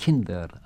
Kinder